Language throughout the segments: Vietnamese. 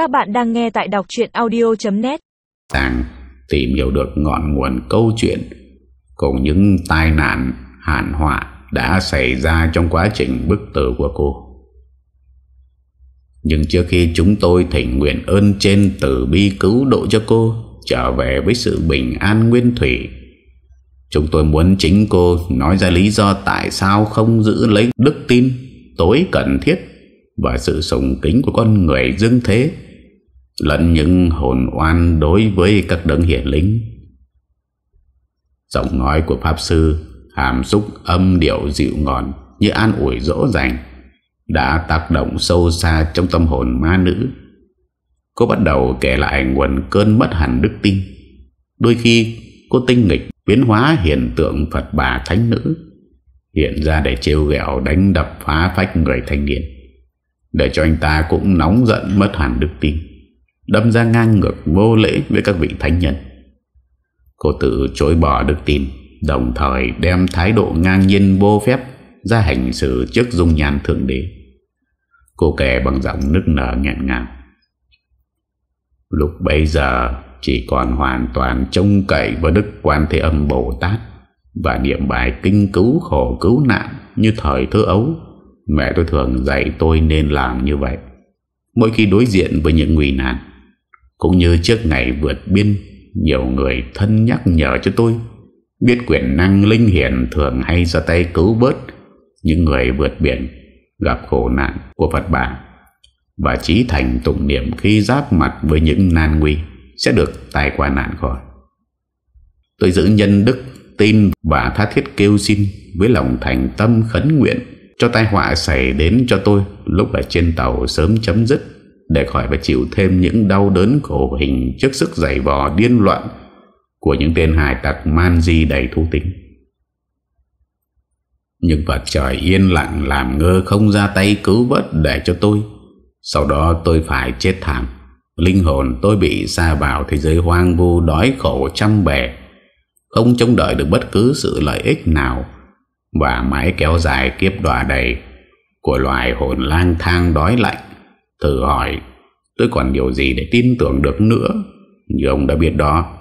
Các bạn đang nghe tại đọc chuyện audio.net Tàng tìm hiểu được ngọn nguồn câu chuyện cùng những tai nạn hạn họa đã xảy ra trong quá trình bức tử của cô. Nhưng trước khi chúng tôi thỉnh nguyện ơn trên tử bi cứu độ cho cô trở về với sự bình an nguyên thủy, chúng tôi muốn chính cô nói ra lý do tại sao không giữ lấy đức tin tối cần thiết và sự sùng kính của con người dương thế lẫn những hồn oan đối với các đấng hiển lính Giọng nói của Pháp Sư hàm xúc âm điệu dịu ngọt như an ủi dỗ dành đã tác động sâu xa trong tâm hồn ma nữ. Cô bắt đầu kể lại nguồn cơn mất hẳn đức tin. Đôi khi, cô tinh nghịch biến hóa hiện tượng Phật bà thánh nữ, hiện ra để trêu ghẹo đánh đập phá phách người thanh niên, để cho anh ta cũng nóng giận mất hẳn đức tin đâm ra ngang ngược vô lễ với các vị thánh nhân. Cô tự chối bỏ đức tin, đồng thời đem thái độ ngang nhiên vô phép ra hành xử trước dung nhan thượng đế. Cô kể bằng giọng nức nở nghẹn ngào. Lúc bấy giờ, chỉ còn hoàn toàn trông cậy vào đức quan thế âm bồ tát và niệm bài kinh cứu khổ cứu nạn như thời thơ ấu. Mẹ tôi thường dạy tôi nên làm như vậy. Mỗi khi đối diện với những nguy nạn cũng như trước ngày vượt biên, nhiều người thân nhắc nhở cho tôi, biết quyền năng linh hiển thường hay ra tay cứu bớt những người vượt biển, gặp khổ nạn của Phật bà và trí thành tụng niệm khi giáp mặt với những nan nguy sẽ được tai qua nạn khỏi. Tôi giữ nhân đức, tin và tha thiết kêu xin với lòng thành tâm khấn nguyện cho tai họa xảy đến cho tôi lúc ở trên tàu sớm chấm dứt để khỏi phải chịu thêm những đau đớn khổ hình trước sức giày vò điên loạn của những tên hài tặc man di đầy thu tính. Nhưng vật trời yên lặng làm ngơ không ra tay cứu vớt để cho tôi. Sau đó tôi phải chết thảm. Linh hồn tôi bị xa vào thế giới hoang vu đói khổ trăm bề không trông đợi được bất cứ sự lợi ích nào và mãi kéo dài kiếp đọa đầy của loài hồn lang thang đói lạnh. Thử hỏi tôi còn điều gì để tin tưởng được nữa như ông đã biết đó.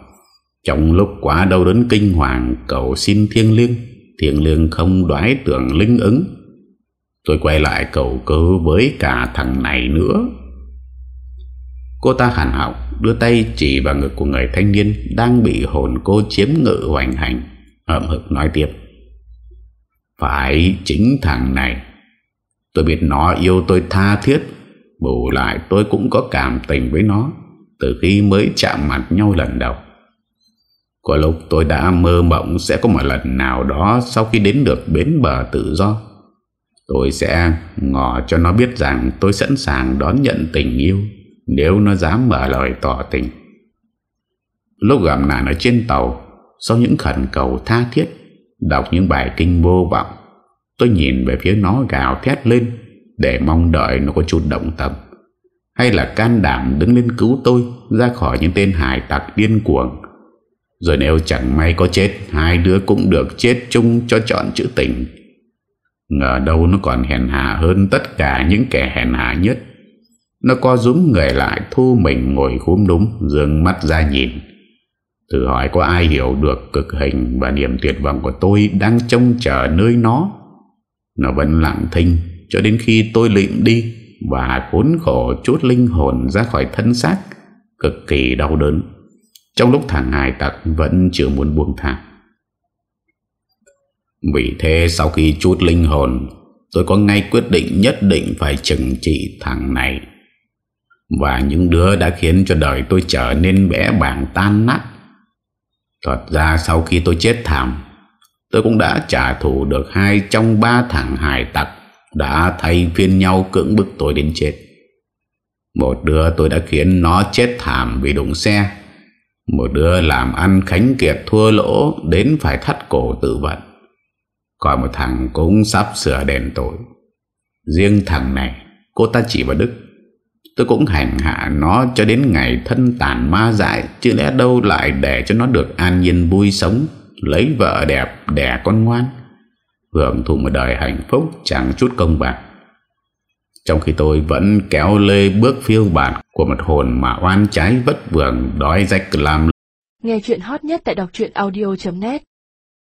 Trong lúc quá đau đớn kinh hoàng cầu xin thiêng liêng, thiêng liêng không đoái tưởng linh ứng. Tôi quay lại cầu cứu với cả thằng này nữa. Cô ta hẳn học đưa tay chỉ vào ngực của người thanh niên đang bị hồn cô chiếm ngự hoành hành. Hậm hực nói tiếp. Phải chính thằng này. Tôi biết nó yêu tôi tha thiết. Bù lại tôi cũng có cảm tình với nó từ khi mới chạm mặt nhau lần đầu. Có lúc tôi đã mơ mộng sẽ có một lần nào đó sau khi đến được bến bờ tự do. Tôi sẽ ngỏ cho nó biết rằng tôi sẵn sàng đón nhận tình yêu nếu nó dám mở lời tỏ tình. Lúc gặp nạn ở trên tàu, sau những khẩn cầu tha thiết, đọc những bài kinh vô vọng, tôi nhìn về phía nó gào thét lên để mong đợi nó có chút động tâm. Hay là can đảm đứng lên cứu tôi ra khỏi những tên hải tặc điên cuồng. Rồi nếu chẳng may có chết, hai đứa cũng được chết chung cho chọn chữ tình. Ngờ đâu nó còn hèn hạ hơn tất cả những kẻ hèn hạ nhất. Nó co rúm người lại thu mình ngồi khúm đúng Dương mắt ra nhìn Thử hỏi có ai hiểu được cực hình Và niềm tuyệt vọng của tôi Đang trông chờ nơi nó Nó vẫn lặng thinh cho đến khi tôi lịm đi Và khốn khổ chút linh hồn ra khỏi thân xác Cực kỳ đau đớn. Trong lúc thằng hài tặc Vẫn chưa muốn buông thả Vì thế sau khi chút linh hồn Tôi có ngay quyết định nhất định phải trừng trị thằng này. Và những đứa đã khiến cho đời tôi trở nên bẽ bảng tan nát. Thật ra sau khi tôi chết thảm, tôi cũng đã trả thù được hai trong ba thằng hải tặc đã thay phiên nhau cưỡng bức tôi đến chết. Một đứa tôi đã khiến nó chết thảm vì đụng xe. Một đứa làm ăn khánh kiệt thua lỗ đến phải thắt cổ tự vận. Còn một thằng cũng sắp sửa đền tội. Riêng thằng này, cô ta chỉ vào Đức Tôi cũng hành hạ nó cho đến ngày thân tàn ma dại Chứ lẽ đâu lại để cho nó được an nhiên vui sống Lấy vợ đẹp đẻ con ngoan Hưởng thụ một đời hạnh phúc, chẳng chút công bằng. Trong khi tôi vẫn kéo lê bước phiêu bạt Của một hồn mà oan trái vất vưởng, Đói rách làm Nghe chuyện hot nhất tại đọc audio.net